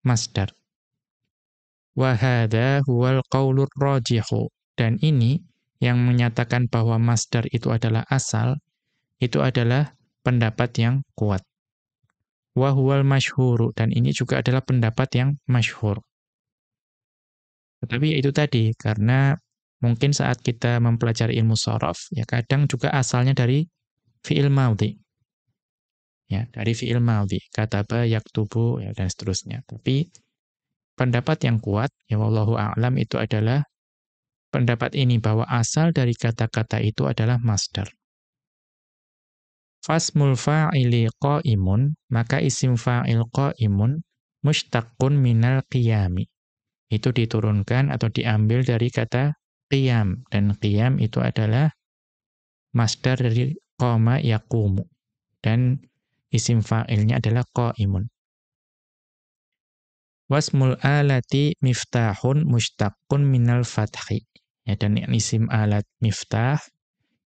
masdar. Wa hadha huwal qaulur rajihu. Dan ini yang menyatakan bahwa masdar itu adalah asal, itu adalah pendapat yang kuat. Wa huwal masyhuru dan ini juga adalah pendapat yang masyhur. Tetapi itu tadi karena Mungkin saat kita mempelajari ilmu sorof, ya kadang juga asalnya dari fi'il maudhi. Ya, dari fi'il maudhi, kataba, yaktubu, ya, dan seterusnya. Tapi pendapat yang kuat, ya wallahu a'lam itu adalah pendapat ini bahwa asal dari kata-kata itu adalah masdar. Fasmul fa'ili qa'imun, maka isim fa'il qa'imun mushtaqun minal qiyami. Itu diturunkan atau diambil dari kata qiyam. Dan qiyam itu adalah masdar dari qama yaqumu. Dan isim fa'ilnya adalah qaimun. Wasmul alati miftahun mushtaqun minal fathi. Ya dan isim alat miftah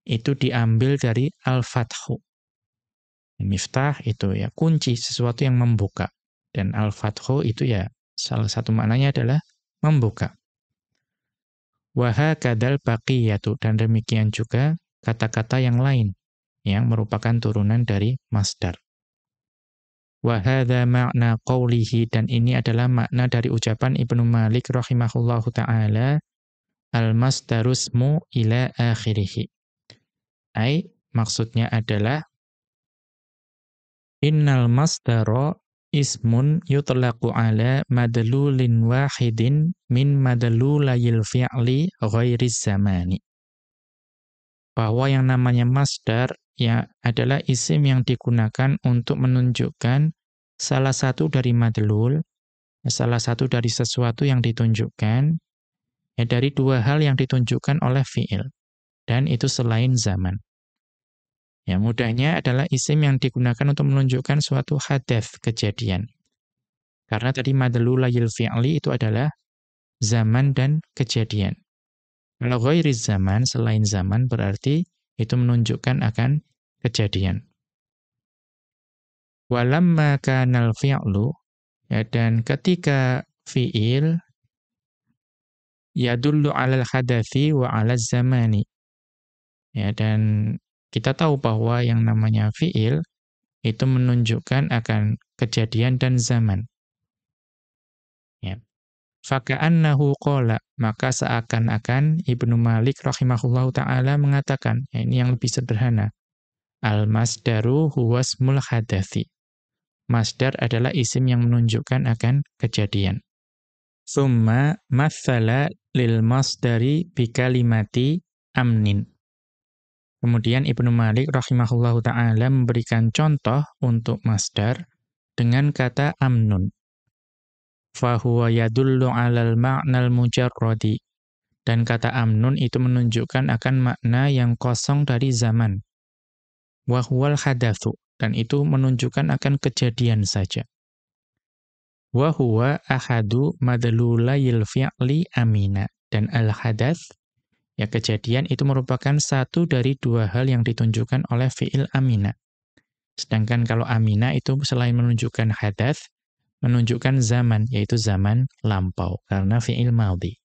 itu diambil dari al-fathu. Miftah itu ya kunci sesuatu yang membuka. Dan al-fathu itu ya salah satu maknanya adalah membuka kadal baqiyatu dan demikian juga kata-kata yang lain yang merupakan turunan dari masdar. Wahada makna qawlihi dan ini adalah makna dari ucapan Ibnu Malik rahimahullahu taala al-masdarusmu ila akhirih. Ai maksudnya adalah innal masdara ismun yutlaqu ala madlulin wahidin min madlulayil fi'li ghairis zamani. Bahwa yang namanya masdar ya adalah isim yang digunakan untuk menunjukkan salah satu dari madlul, salah satu dari sesuatu yang ditunjukkan, ya dari dua hal yang ditunjukkan oleh fi'il. Dan itu selain zaman. Yang mudahnya adalah isim yang digunakan untuk menunjukkan suatu hadeth, kejadian. Karena tadi madlulayil fi'li itu adalah zaman dan kejadian. Kalau ghairi zaman, selain zaman, berarti itu menunjukkan akan kejadian. Walamma kanal fi'lu, ya, dan ketika fi'il, yadullu alal hadathi wa alal zamani. Ya, dan kita tahu bahwa yang namanya fi'il itu menunjukkan akan kejadian dan zaman. Ya. Faka'annahu qala, maka seakan-akan Ibnu Malik rahimahullahu taala mengatakan, ya ini yang lebih sederhana. Al-masdaru huwasmul hadathi. Masdar adalah isim yang menunjukkan akan kejadian. Summa mathala lil masdari bikalimati amnin. Kemudian Ibnu Malik rahimahullahu taala memberikan contoh untuk masdar dengan kata amnun. Fahuwa yadullu 'alal ma'nal mujarradi. Dan kata amnun itu menunjukkan akan makna yang kosong dari zaman. Wahuwal hadatsu dan itu menunjukkan akan kejadian saja. Wahuwa ahadu madlulayil fi'li amina dan al hadats Ya kejadian itu merupakan satu dari dua hal yang ditunjukkan oleh fi'il amina. Sedangkan kalau amina itu selain menunjukkan hadath, menunjukkan zaman, yaitu zaman lampau, karena fi'il maudhi.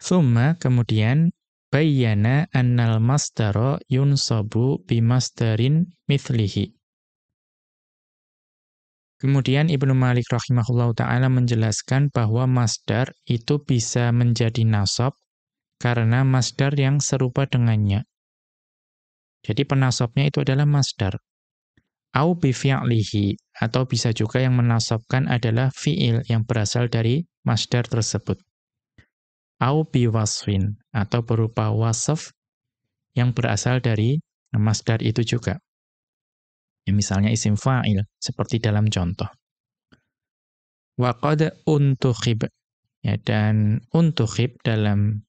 Thumma kemudian bayyana annal masdara yunsabu bimasdarin mithlihi. Kemudian Ibnu Malik rahimahullahu taala menjelaskan bahwa masdar itu bisa menjadi nasab karena masdar yang serupa dengannya. Jadi penasobnya itu adalah masdar. Au bi fi'lihi atau bisa juga yang menasabkan adalah fi'il yang berasal dari masdar tersebut. Au bi wasfin atau berupa wasf yang berasal dari masdar itu juga. Ya, misalnya isim fa'il seperti dalam contoh. Wa qad untukhib ya dan untukhib dalam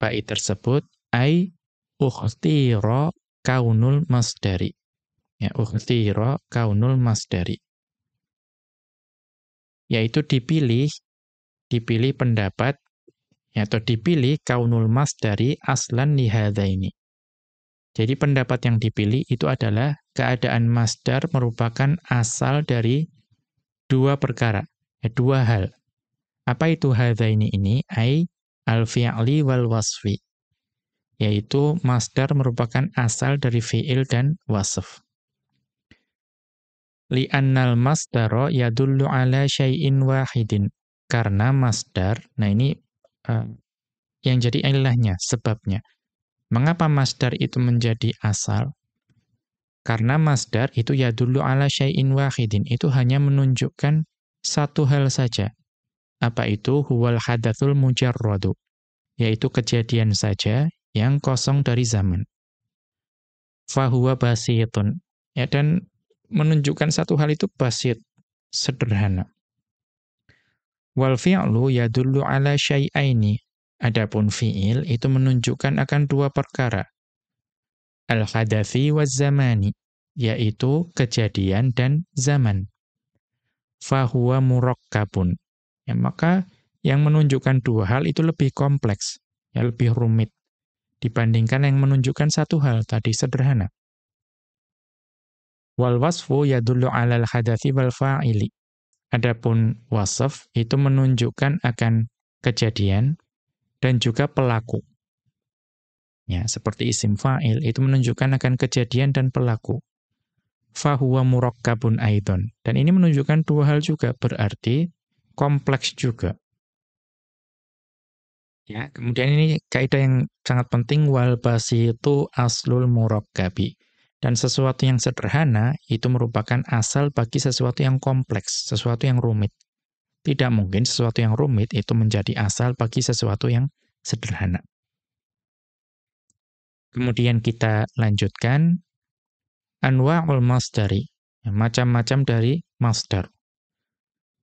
bait tersebut ai ukhtira kaunul masdari. Ya, ukhtira kaunul masdari. Yaitu dipilih dipilih pendapat ya, atau dipilih kaunul masdari aslan ini. Jadi pendapat yang dipilih itu adalah keadaan masdar merupakan asal dari dua perkara, ya, dua hal. Apa itu hadaini ini? Ai al-fi'li wal wasfi yaitu masdar merupakan asal dari fi'il dan wasf. Li'annal masdaro yadullu ala syai'in wahidin. Karena masdar, nah ini uh, yang jadi ilahnya, sebabnya. Mengapa masdar itu menjadi asal? Karena masdar itu yadullu ala syai'in wahidin. Itu hanya menunjukkan satu hal saja. Apa itu? Huwal hadatsul mujarradu. Yaitu kejadian saja yang kosong dari zaman. Fahuwa basitun. Ya, dan menunjukkan satu hal itu basit, sederhana. Wal fi'lu yadullu ala syai'aini. Adapun fi'il itu menunjukkan akan dua perkara. Al-hadathi wa zamani, yaitu kejadian dan zaman. Fahuwa murakkabun. Ya, maka yang menunjukkan dua hal itu lebih kompleks, ya lebih rumit dibandingkan yang menunjukkan satu hal tadi sederhana. Wal wasfu yadullu 'alal hadathi wal fa'ili. Adapun wasf itu menunjukkan akan kejadian dan juga pelaku. Ya, seperti isim fa'il itu menunjukkan akan kejadian dan pelaku. Fahuwa murakkabun aidon. Dan ini menunjukkan dua hal juga, berarti kompleks juga. Ya, kemudian ini kaidah yang sangat penting wal basitu aslul murakkabi. Dan sesuatu yang sederhana itu merupakan asal bagi sesuatu yang kompleks, sesuatu yang rumit. Tidak mungkin sesuatu yang rumit itu menjadi asal bagi sesuatu yang sederhana. Kemudian kita lanjutkan anwa'ul masdari, macam-macam dari masdar.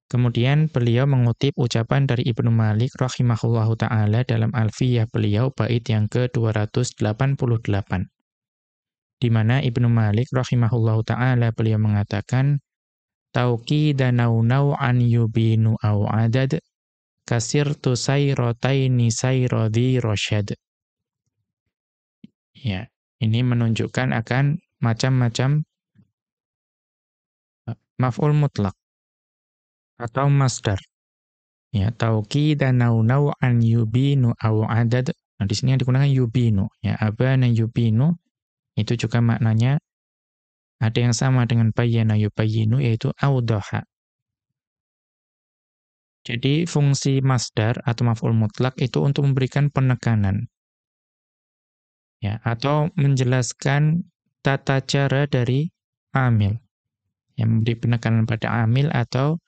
Kemudian beliau mengutip ucapan dari Ibnu Malik rahimahullahu taala dalam Alfiyah beliau bait yang ke-288. Di mana Ibnu Malik rahimahullahu taala beliau mengatakan tauqidanau an yubinu au adad kasirtu sayrataini sayradhi rasyad. Ya, ini menunjukkan akan macam-macam maf'ul mutlak atau masdar. Ya, nau an yubinu au adad. Nah, di sini yang digunakan yubinu. Ya, abana yubinu itu juga maknanya ada yang sama dengan bayyana yubayyinu yaitu audaha. Jadi fungsi masdar atau maf'ul mutlak itu untuk memberikan penekanan. Ya, atau menjelaskan tata cara dari amil. Yang memberi penekanan pada amil atau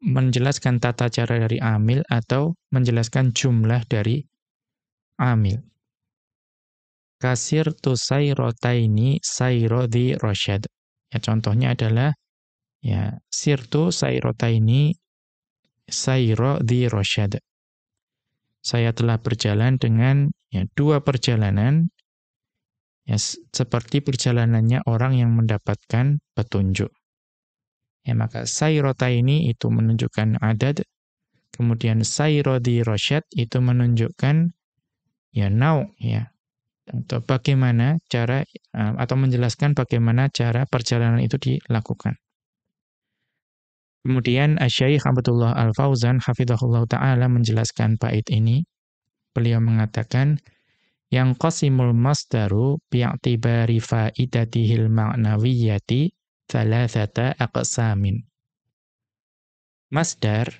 menjelaskan tata cara dari amil atau menjelaskan jumlah dari amil. Kasir tu sayrotaini sayro di rosyad. Ya, contohnya adalah ya sirtu sayrotaini sayro di rosyad. Saya telah berjalan dengan ya, dua perjalanan ya, seperti perjalanannya orang yang mendapatkan petunjuk. Ya, maka sayrota ini itu menunjukkan adad. Kemudian sayrodi rosyad itu menunjukkan ya nau ya. Atau bagaimana cara eh, atau menjelaskan bagaimana cara perjalanan itu dilakukan. Kemudian Asy-Syaikh Abdullah Al-Fauzan hafizahullah taala menjelaskan bait ini. Beliau mengatakan yang qasimul masdaru bi'tibari faidatihil ma'nawiyyati thalathata aqsamin. Masdar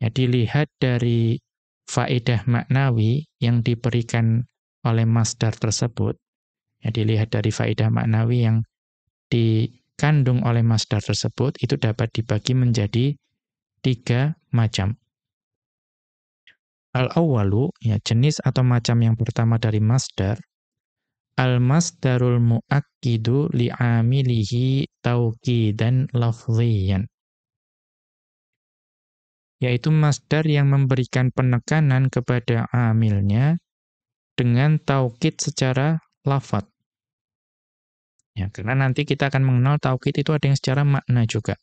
ya dilihat dari faedah maknawi yang diberikan oleh masdar tersebut Ya, dilihat dari faedah maknawi yang dikandung oleh masdar tersebut, itu dapat dibagi menjadi tiga macam. Al-awwalu, ya, jenis atau macam yang pertama dari masdar, al-masdarul mu'akkidu li'amilihi tauqidan lafziyan. Yaitu masdar yang memberikan penekanan kepada amilnya dengan taukid secara lafat. Ya, karena nanti kita akan mengenal taukid itu ada yang secara makna juga.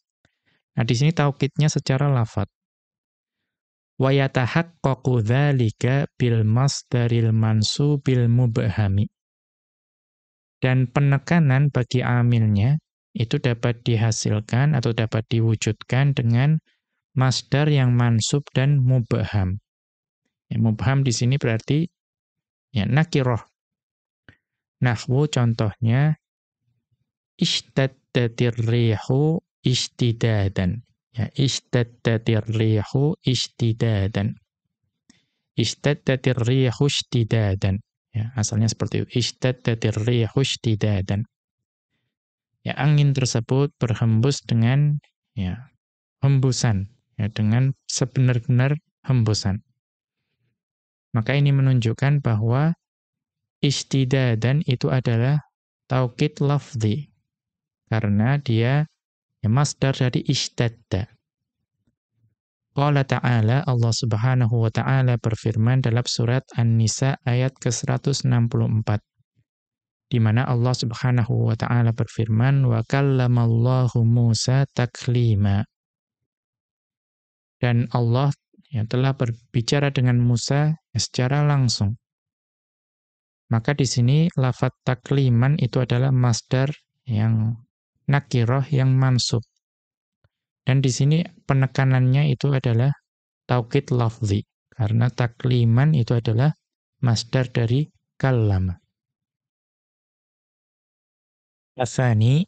Nah, di sini taukidnya secara lafat. Wa yatahaqqaqu bil masdaril mansubil mubhami. Dan penekanan bagi amilnya itu dapat dihasilkan atau dapat diwujudkan dengan masdar yang mansub dan mubham. Ya, mubham di sini berarti ya nakiroh. Nahwu contohnya ishtaddatir rihu istidadan. Ya, ishtaddatir rihu istidadan. Ishtaddatir rihu istidadan. Ya, asalnya seperti itu. Istidadan. Ya, angin tersebut berhembus dengan ya, hembusan, ya, dengan sebenar-benar hembusan. Maka ini menunjukkan bahwa istidadan itu adalah taukid lafzi. Karena dia ya, masdar dari istadda. Qala ta'ala, Allah subhanahu wa ta'ala berfirman dalam surat An-Nisa ayat ke-164. Di mana Allah subhanahu wa ta'ala berfirman, Wa kallamallahu Musa taklima. Dan Allah yang telah berbicara dengan Musa secara langsung. Maka di sini lafat takliman itu adalah masdar yang nakiroh yang mansub. Dan di sini penekanannya itu adalah taukid lafzi. Karena takliman itu adalah masdar dari kalama. Asani,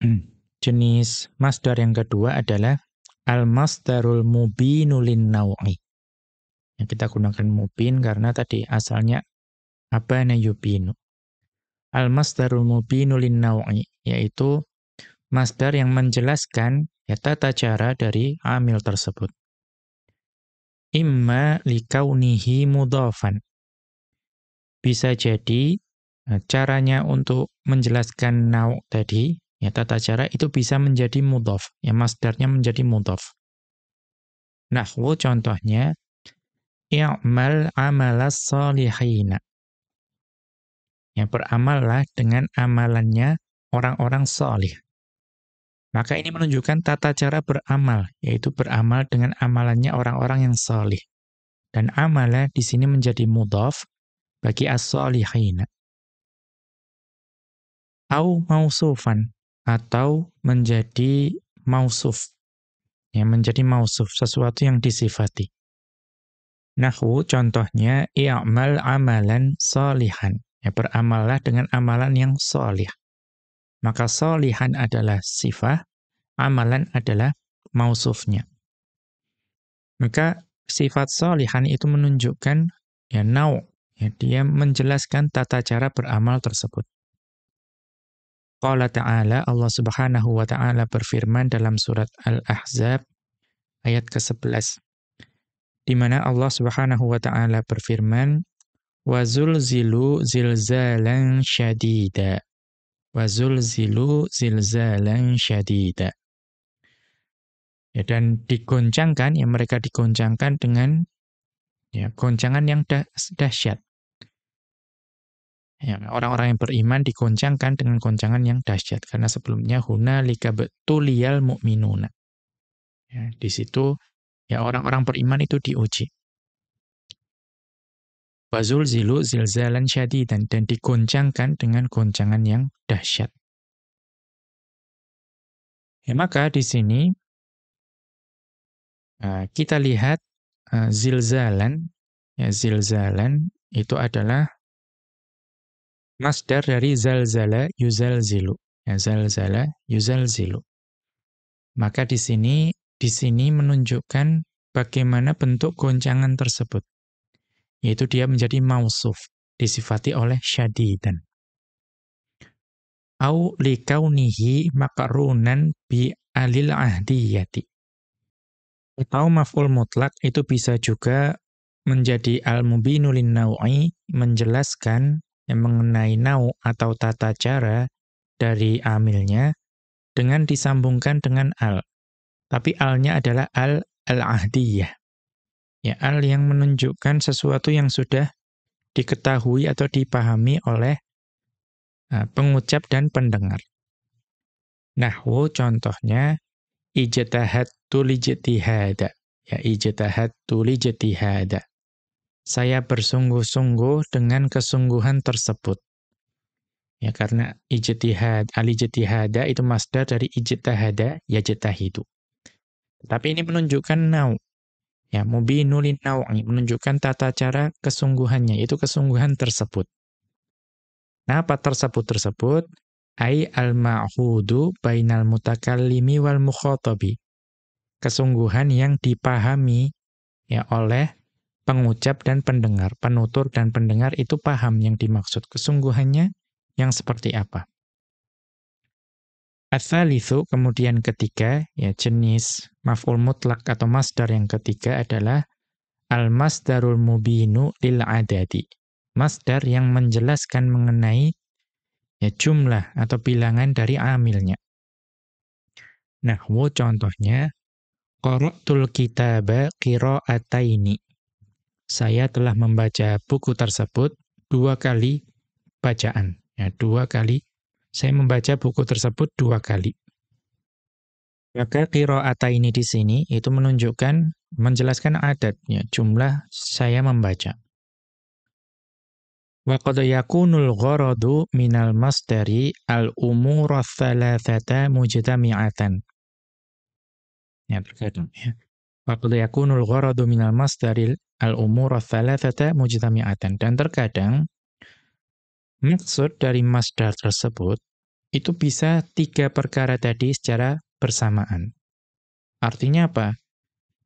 jenis masdar yang kedua adalah al-masdarul mubinu lin-naw'i. Yang kita gunakan mubin karena tadi asalnya abana yubinu. Al-masdarul mubinu lin-naw'i, yaitu masdar yang menjelaskan ya tata cara dari amil tersebut. Imma likaunihi mudhafan. Bisa jadi nah, caranya untuk menjelaskan nau' tadi, ya tata cara itu bisa menjadi mudhaf, ya masdarnya menjadi mudhaf. Nahwu contohnya i'mal amalas solihina. Ya, beramallah dengan amalannya orang-orang solih. Maka ini menunjukkan tata cara beramal, yaitu beramal dengan amalannya orang-orang yang solih. Dan amalah di sini menjadi mudhaf bagi as-solihina. Au mausufan, atau menjadi mausuf. Ya, menjadi mausuf, sesuatu yang disifati. Nahwu contohnya i'mal amalan solihan. Ya, beramallah dengan amalan yang solih. Maka solihan adalah sifat, amalan adalah mausufnya. Maka sifat solihan itu menunjukkan ya nau, ya, dia menjelaskan tata cara beramal tersebut. Qala ta'ala, Allah subhanahu wa ta'ala berfirman dalam surat Al-Ahzab ayat ke-11 di mana Allah Subhanahu wa taala berfirman wa zulzilu zilzalan syadida wa zulzilu zilzalan syadida. Ya dan digoncangkan ya mereka digoncangkan dengan ya goncangan yang dah, dahsyat. Ya orang-orang yang beriman digoncangkan dengan goncangan yang dahsyat karena sebelumnya hunalika betuliyal mu'minuna. Ya di situ Ya orang-orang beriman itu diuji. Wazul zilu zilzalan syadidan dan digoncangkan dengan goncangan yang dahsyat. Ya, maka di sini uh, kita lihat uh, zilzalan, ya zilzalan itu adalah masdar dari zalzala yuzalzilu. Ya, zalzala yuzalzilu. Maka di sini di sini menunjukkan bagaimana bentuk goncangan tersebut. Yaitu dia menjadi mausuf, disifati oleh syadidan. au likaunihi makarunan bi alil ahdiyati. Atau maf'ul mutlak itu bisa juga menjadi al-mubinu naui menjelaskan yang mengenai nau atau tata cara dari amilnya dengan disambungkan dengan al. Tapi alnya adalah al al-ahdiyah. Ya, al yang menunjukkan sesuatu yang sudah diketahui atau dipahami oleh uh, pengucap dan pendengar. Nahwu contohnya ijtahadtu lijtihada. Ya ijtahadtu lijtihada. Saya bersungguh-sungguh dengan kesungguhan tersebut. Ya karena ijtihad, alijtihada itu masdar dari ijtahada yajtahidu. Tapi ini menunjukkan nau. Ya, mubinulin nau'i menunjukkan tata cara kesungguhannya, itu kesungguhan tersebut. Nah, apa tersebut tersebut? Ai al-ma'hudu bainal mutakallimi wal mukhatabi. Kesungguhan yang dipahami ya oleh pengucap dan pendengar, penutur dan pendengar itu paham yang dimaksud kesungguhannya yang seperti apa. Atsalitsu kemudian ketiga ya jenis maf'ul mutlak atau masdar yang ketiga adalah al-masdarul mubinu lil adadi. Masdar yang menjelaskan mengenai ya jumlah atau bilangan dari amilnya. Nah, wo contohnya qara'tul kitaba qira'ataini. Saya telah membaca buku tersebut dua kali bacaan, ya dua kali saya membaca buku tersebut dua kali. Maka qira'ata ini di sini itu menunjukkan menjelaskan adat ya, jumlah saya membaca. Wa qad yakunul gharadu minal masdari al-umura thalathata mujtami'atan. Ya terkadang ya. Wa qad yakunul gharadu minal masdari al-umura thalathata mujtami'atan dan terkadang Maksud dari masdar tersebut itu bisa tiga perkara tadi secara bersamaan. Artinya apa?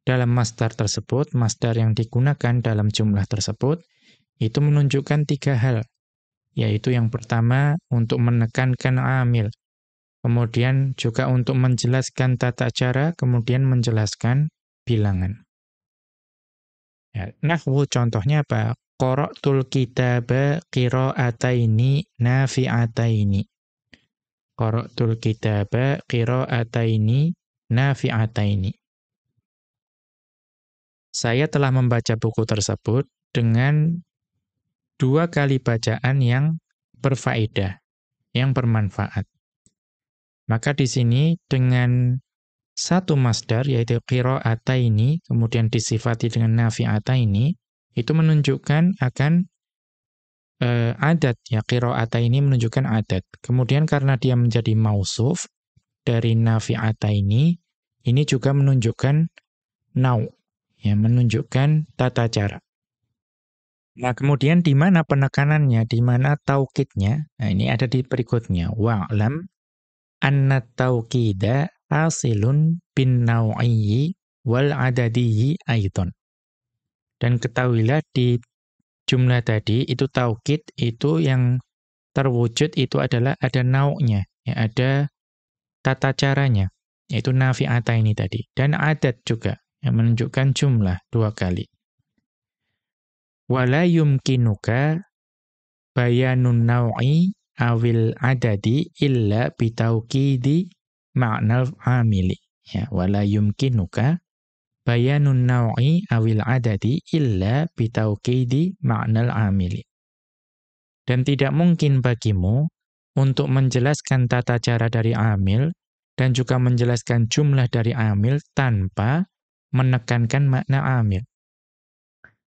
Dalam masdar tersebut, masdar yang digunakan dalam jumlah tersebut, itu menunjukkan tiga hal. Yaitu yang pertama, untuk menekankan amil. Kemudian juga untuk menjelaskan tata cara, kemudian menjelaskan bilangan. Ya, nahwu contohnya apa? Qara'tul kitaba qira'ataini nafi'ataini. Qara'tul kitaba qira'ataini nafi'ataini. Saya telah membaca buku tersebut dengan dua kali bacaan yang berfaedah, yang bermanfaat. Maka di sini dengan satu masdar yaitu qira'ataini kemudian disifati dengan nafi'ataini itu menunjukkan akan uh, adat ya qiraata ini menunjukkan adat. Kemudian karena dia menjadi mausuf dari nafi'ata ini ini juga menunjukkan nau ya menunjukkan tata cara. Nah, kemudian di mana penekanannya, di mana taukidnya? Nah, ini ada di berikutnya. Wa'lam anna taukida hasilun bin nau'iyyi wal adadiyyi aiton. Dan ketahuilah di jumlah tadi itu taukid itu yang terwujud itu adalah ada nauknya, ya, ada tata caranya, yaitu nafi'ata ini tadi. Dan adat juga, yang menunjukkan jumlah dua kali. Wala yumkinuka bayanun naw'i awil adadi illa bitaukidi ma'nal amili. Ya, wala yumkinuka bayanun naw'i awil adadi illa bitauqidi ma'nal amili. Dan tidak mungkin bagimu untuk menjelaskan tata cara dari amil dan juga menjelaskan jumlah dari amil tanpa menekankan makna amil.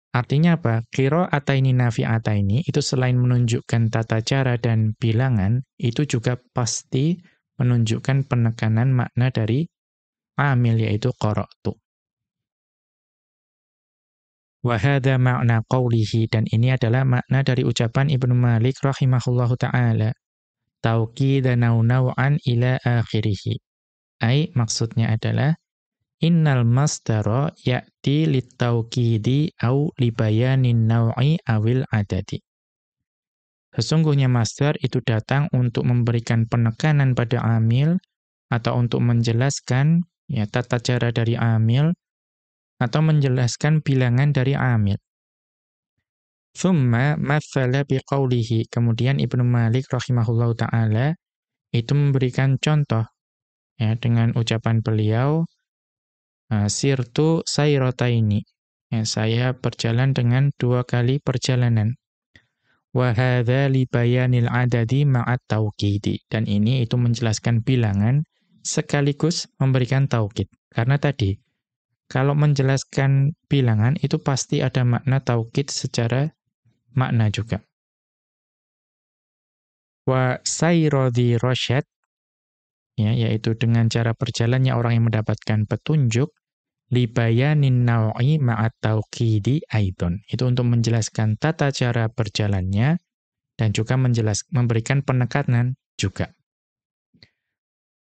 Artinya apa? Kiro ataini nafi ataini itu selain menunjukkan tata cara dan bilangan, itu juga pasti menunjukkan penekanan makna dari amil yaitu qara'tu. Wahada makna qawlihi dan ini adalah makna dari ucapan Ibnu Malik rahimahullahu taala. dan naw'an ila akhirih. Ai maksudnya adalah innal masdara ya'ti litawkidi au libayanin naw'i awil adadi. Sesungguhnya masdar itu datang untuk memberikan penekanan pada amil atau untuk menjelaskan ya tata cara dari amil atau menjelaskan bilangan dari amil. Thumma mathala biqaulihi. Kemudian Ibnu Malik rahimahullahu taala itu memberikan contoh ya dengan ucapan beliau sirtu sayrataini. Ya, saya berjalan dengan dua kali perjalanan. Wa hadza li bayanil adadi ma'at tauqidi. Dan ini itu menjelaskan bilangan sekaligus memberikan taukid. Karena tadi kalau menjelaskan bilangan itu pasti ada makna taukid secara makna juga. Wa sayrodhi rosyad, ya, yaitu dengan cara berjalannya orang yang mendapatkan petunjuk, libayanin naw'i ma'at tauqidi aidon. Itu untuk menjelaskan tata cara berjalannya dan juga menjelas memberikan penekanan juga.